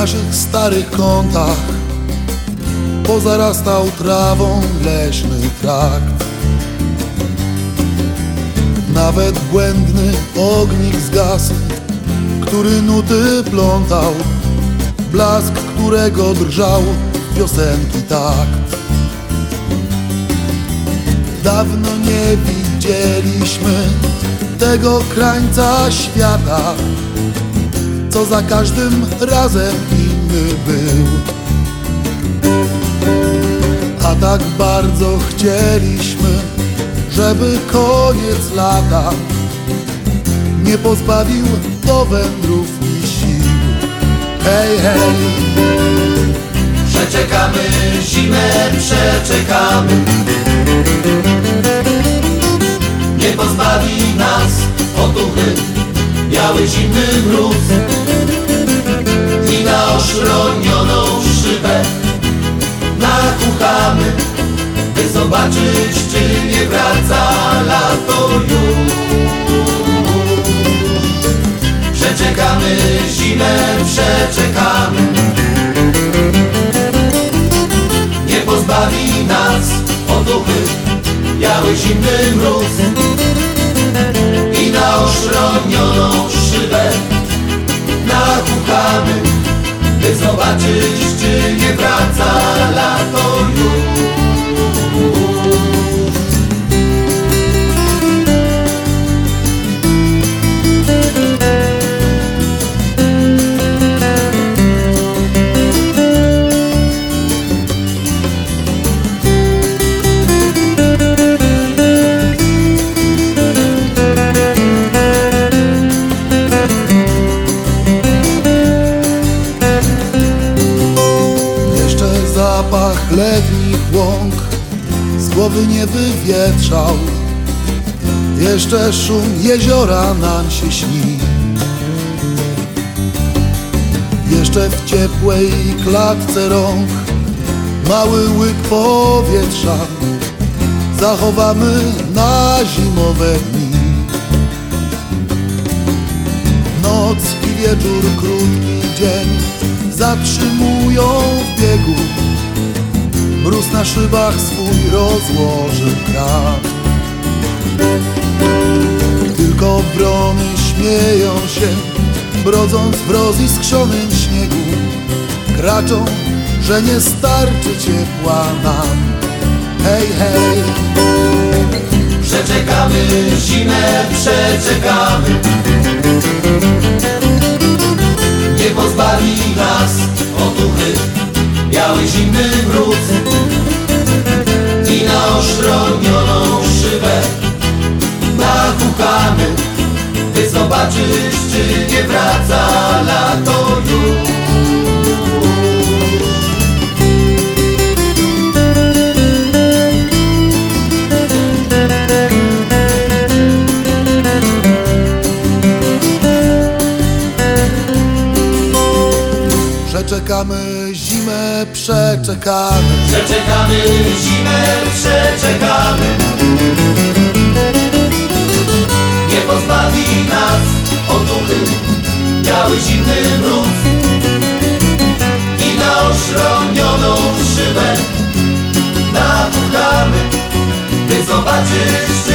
naszych starych kątach. Pozarastał trawą leśny trakt. Nawet błędny ognik zgasł Który nuty plątał. Blask, którego drżał piosenki takt Dawno nie widzieliśmy tego krańca świata Co za każdym razem inny był. A tak bardzo chcieliśmy, żeby koniec lata Nie pozbawił do wędrów i sił. Hej, hej, Przeczekamy zimę, przeczekamy. Nie pozbawi nas otuchy. Biały zimny mróz na oszronioną szybę. Nakuchamy By zobaczyć, czy nie wraca lato już. Przeczekamy zimę, przeczekamy. Nie pozbawi nas otuchy Biały zimny mróz. I na oszronioną szybę Nakuchamy. By zobaczyć, czy nie wraca lato zapach letnich łąk z głowy nie wywietrzał. Jeszcze szum jeziora nam się śni. Jeszcze w ciepłej klatce rąk mały łyk powietrza Zachowamy na zimowe dni. Noc i wieczór, krótki dzień Zatrzymują w biegu Mróz na szybach swój rozłoży krat. Tylko wrony śmieją się Brodząc w roziskrzonym śniegu. Kraczą, że nie starczy ciepła nam. Hej, hej, Przeczekamy zimę, przeczekamy. Nie pozbawi By zobaczyć, czy nie wraca lato już. Przeczekamy zimę, przeczekamy. Przeczekamy zimę, przeczekamy nie pozbawi nas. Otuchy Biały zimny mróz I na oszronioną szybę napuchamy Ty zobaczysz